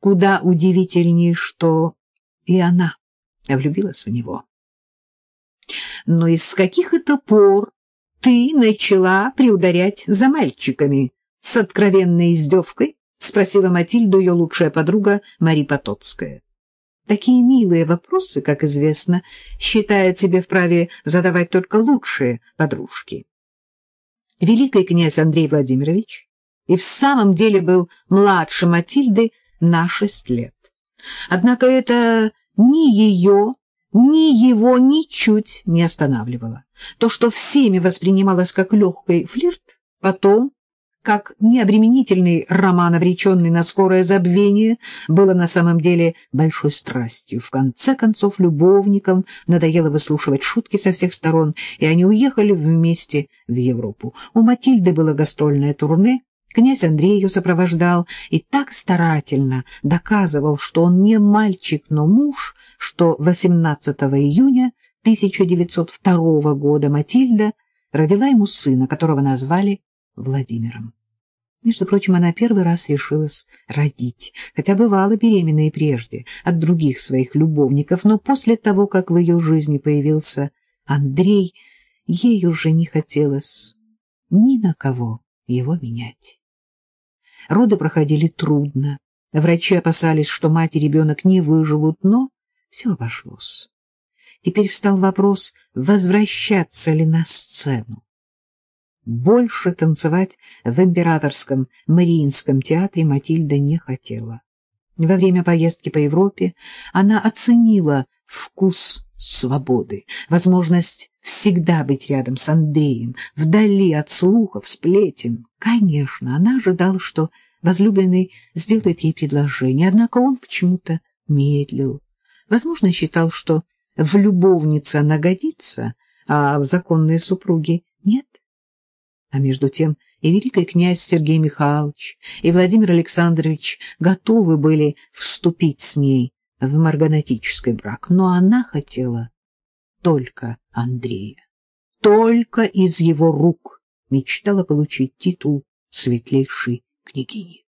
куда удивительнее, что и она влюбилась в него. Но из каких это пор ты начала приударять за мальчиками? С откровенной издевкой спросила Матильду ее лучшая подруга Мари Потоцкая. Такие милые вопросы, как известно, считает себе вправе задавать только лучшие подружки. Великий князь Андрей Владимирович и в самом деле был младше Матильды на шесть лет. Однако это ни ее, ни его ничуть не останавливало. То, что всеми воспринималось как легкий флирт, потом, как необременительный роман, обреченный на скорое забвение, было на самом деле большой страстью. В конце концов, любовникам надоело выслушивать шутки со всех сторон, и они уехали вместе в Европу. У Матильды было гастрольное турне, Князь Андрей ее сопровождал и так старательно доказывал, что он не мальчик, но муж, что 18 июня 1902 года Матильда родила ему сына, которого назвали Владимиром. Между прочим, она первый раз решилась родить, хотя бывала беременна и прежде от других своих любовников, но после того, как в ее жизни появился Андрей, ей уже не хотелось ни на кого его менять. Роды проходили трудно. Врачи опасались, что мать и ребенок не выживут, но все обошлось. Теперь встал вопрос, возвращаться ли на сцену. Больше танцевать в императорском Мариинском театре Матильда не хотела. Во время поездки по Европе она оценила вкус свободы, возможность всегда быть рядом с Андреем, вдали от слухов, сплетен. Конечно, она ожидала, что возлюбленный сделает ей предложение, однако он почему-то медлил. Возможно, считал, что в любовнице она годится, а в законные супруги нет. А между тем и великий князь Сергей Михайлович, и Владимир Александрович готовы были вступить с ней в марганатический брак, но она хотела только Андрея, только из его рук мечтала получить титул светлейшей княгини.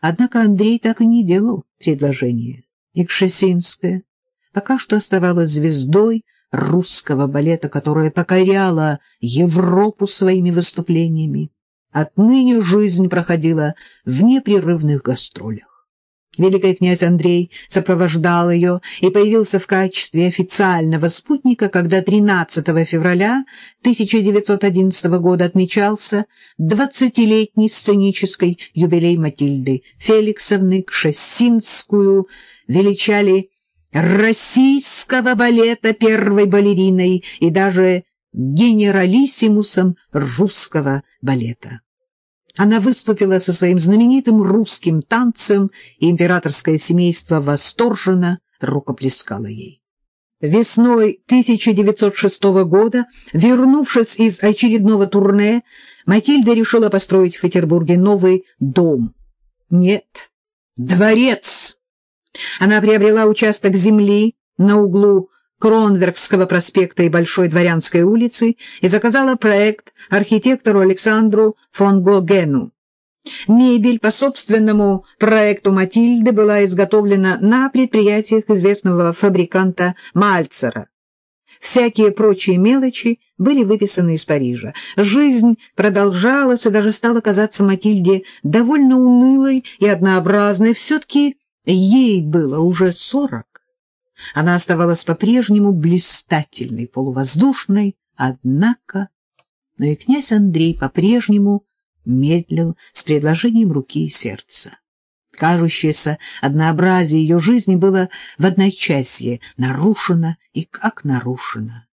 Однако Андрей так и не делал предложения, и Кшесинская пока что оставалась звездой русского балета, которая покоряла Европу своими выступлениями. Отныне жизнь проходила в непрерывных гастролях. Великий князь Андрей сопровождал ее и появился в качестве официального спутника, когда 13 февраля 1911 года отмечался двадцатилетний сценический юбилей Матильды Феликсовны Кшесинскую величали российского балета первой балериной и даже генералиссимусом русского балета. Она выступила со своим знаменитым русским танцем, и императорское семейство восторженно рукоплескало ей. Весной 1906 года, вернувшись из очередного турне, Матильда решила построить в Петербурге новый дом. Нет, дворец. Она приобрела участок земли на углу Кронверкского проспекта и Большой Дворянской улицы и заказала проект архитектору Александру фон Гогену. Мебель по собственному проекту Матильды была изготовлена на предприятиях известного фабриканта Мальцера. Всякие прочие мелочи были выписаны из Парижа. Жизнь продолжалась и даже стала казаться Матильде довольно унылой и однообразной. Все-таки ей было уже сорок. Она оставалась по-прежнему блистательной, полувоздушной, однако... Но и князь Андрей по-прежнему медлил с предложением руки и сердца. Кажущееся однообразие ее жизни было в одночасье нарушено и как нарушено.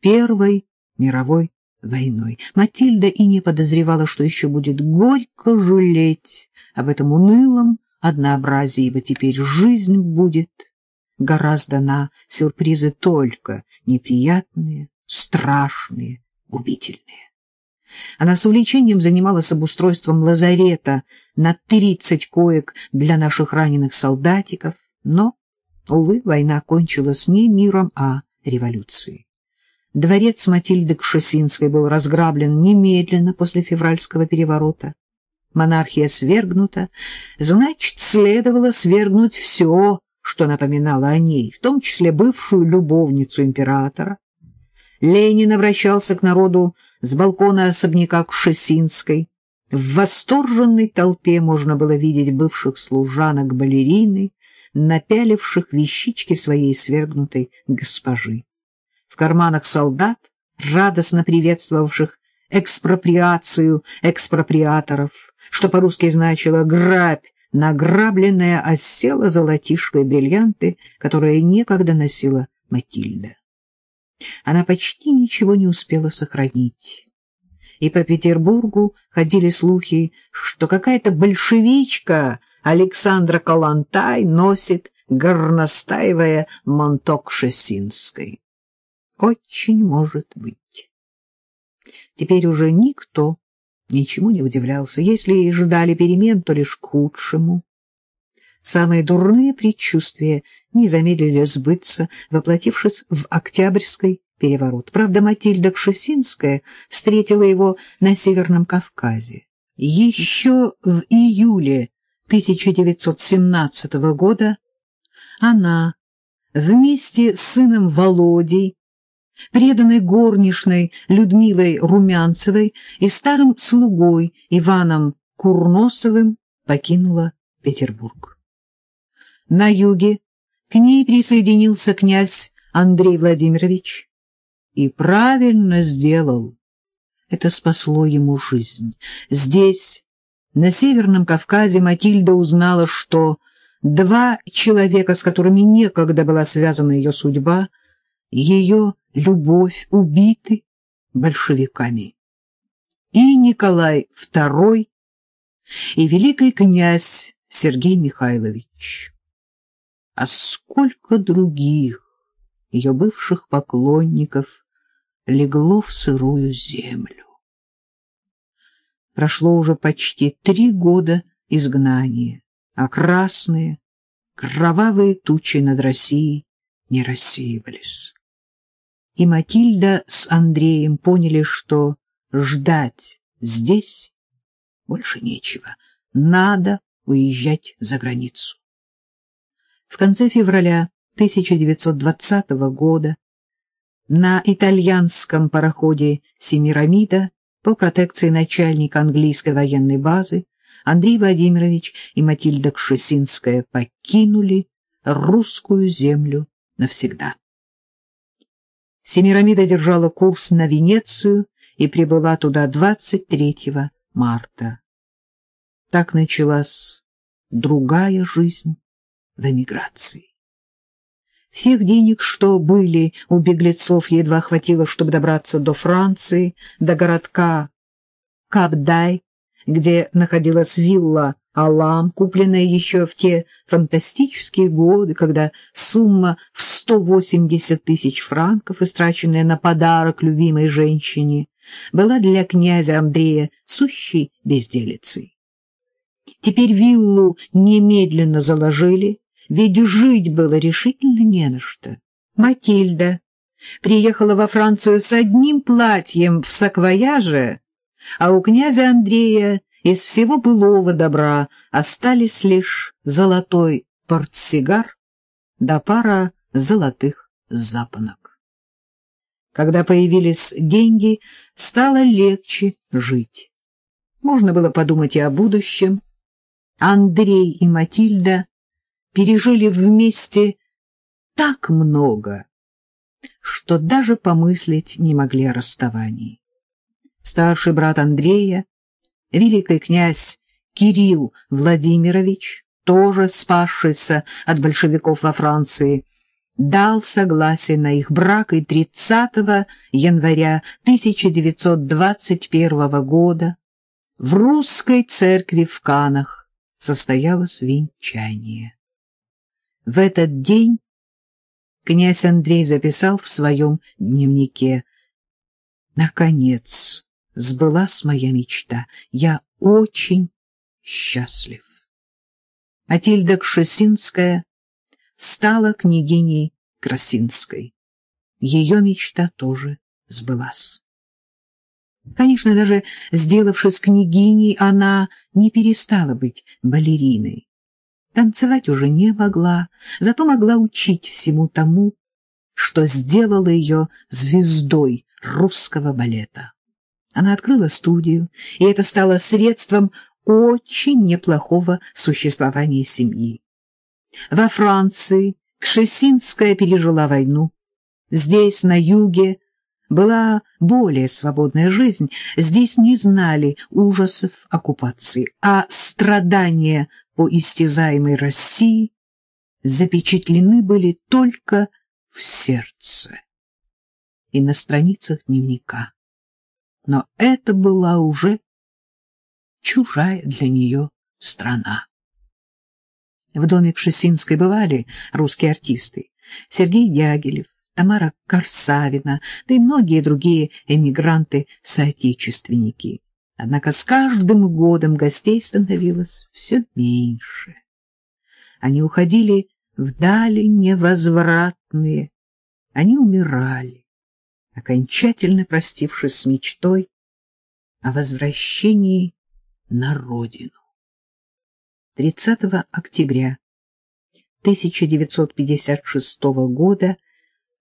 Первой мировой войной Матильда и не подозревала, что еще будет горько жалеть об этом унылом однообразии, ибо теперь жизнь будет гораздо на сюрпризы только неприятные, страшные, губительные. Она с увлечением занималась обустройством лазарета на тридцать коек для наших раненых солдатиков, но, увы, война кончилась не миром, а революцией. Дворец Матильды Кшесинской был разграблен немедленно после февральского переворота. Монархия свергнута, значит, следовало свергнуть все, что напоминало о ней, в том числе бывшую любовницу императора. Ленин обращался к народу с балкона особняка Кшесинской. В восторженной толпе можно было видеть бывших служанок балерины, напяливших вещички своей свергнутой госпожи. В карманах солдат, радостно приветствовавших экспроприацию экспроприаторов, что по-русски значило «грабь», награбленная осела золотишко и бриллианты, которые некогда носила Матильда. Она почти ничего не успела сохранить. И по Петербургу ходили слухи, что какая-то большевичка Александра Калантай носит горностаевое манто Шесинской. Очень может быть. Теперь уже никто ничему не удивлялся. Если и ждали перемен, то лишь к худшему. Самые дурные предчувствия не замедлили сбыться, воплотившись в Октябрьский переворот. Правда, Матильда Кшесинская встретила его на Северном Кавказе. Еще в июле 1917 года она вместе с сыном Володей, преданной горничной Людмилой Румянцевой и старым слугой Иваном Курносовым покинула Петербург. На юге к ней присоединился князь Андрей Владимирович и правильно сделал. Это спасло ему жизнь. Здесь на Северном Кавказе Матильда узнала, что два человека, с которыми некогда была связана ее судьба, ее любовь, убиты большевиками. И Николай II, и великий князь Сергей Михайлович. А сколько других ее бывших поклонников легло в сырую землю. Прошло уже почти три года изгнания, а красные, кровавые тучи над Россией не рассеивались. И Матильда с Андреем поняли, что ждать здесь больше нечего. Надо уезжать за границу. В конце февраля 1920 года на итальянском пароходе «Семирамида» по протекции начальника английской военной базы Андрей Владимирович и Матильда Кшесинская покинули русскую землю навсегда. Семирамида держала курс на Венецию и прибыла туда 23 марта. Так началась другая жизнь в эмиграции. Всех денег, что были у беглецов, едва хватило, чтобы добраться до Франции, до городка Кабдай, где находилась вилла Алам, купленная еще в те фантастические годы, когда сумма в 180 тысяч франков, истраченная на подарок любимой женщине, была для князя Андрея сущей безделицей. Теперь виллу немедленно заложили, ведь жить было решительно не на что. Матильда приехала во Францию с одним платьем в саквояже, а у князя Андрея из всего былого добра остались лишь золотой портсигар да пара золотых запонок. Когда появились деньги, стало легче жить. Можно было подумать и о будущем. Андрей и Матильда пережили вместе так много, что даже помыслить не могли о расставании. Старший брат Андрея, великий князь Кирилл Владимирович, тоже спасшийся от большевиков во Франции, дал согласие на их брак и 30 января 1921 года в русской церкви в Канах состоялось венчание. В этот день князь Андрей записал в своем дневнике «Наконец сбылась моя мечта. Я очень счастлив». Матильда Кшесинская стала княгиней Красинской. Ее мечта тоже сбылась. Конечно, даже сделавшись княгиней, она не перестала быть балериной. Танцевать уже не могла, зато могла учить всему тому, что сделало ее звездой русского балета. Она открыла студию, и это стало средством очень неплохого существования семьи. Во Франции Кшесинская пережила войну. Здесь, на юге, была более свободная жизнь. Здесь не знали ужасов оккупации, а страдания по истязаемой России запечатлены были только в сердце и на страницах дневника. Но это была уже чужая для нее страна. В доме Кшесинской бывали русские артисты. Сергей Дягилев, Тамара Корсавина, да и многие другие эмигранты-соотечественники. Однако с каждым годом гостей становилось все меньше. Они уходили вдали невозвратные, они умирали, окончательно простившись с мечтой о возвращении на родину. 30 октября 1956 года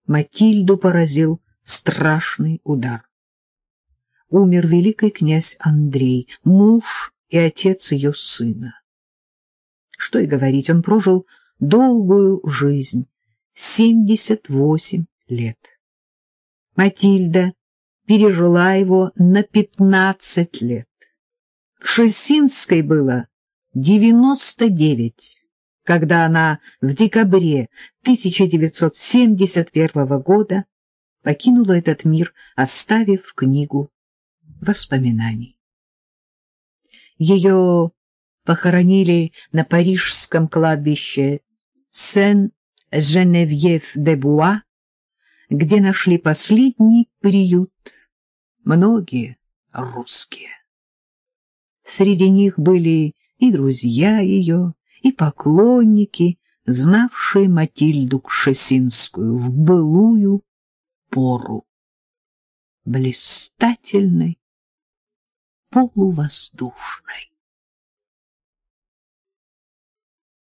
Матильду поразил страшный удар. Умер великий князь Андрей, муж и отец ее сына. Что и говорить, он прожил долгую жизнь, 78 лет. Матильда пережила его на 15 лет. Кшесинской было 99, когда она в декабре 1971 года покинула этот мир, оставив книгу воспоминаний. Ее похоронили на парижском кладбище Сен-Женевьев-де-Буа, где нашли последний приют многие русские. Среди них были и друзья ее, и поклонники, знавшие Матильду Кшесинскую в былую пору. Блистательной, полувоздушной.